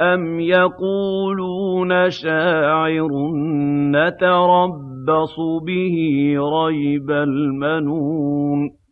أَمْ يَقُولُونَ شَاعِرٌ نَّتَرَبَّصُ بِهِ رَيْبَ الْمَنُونِ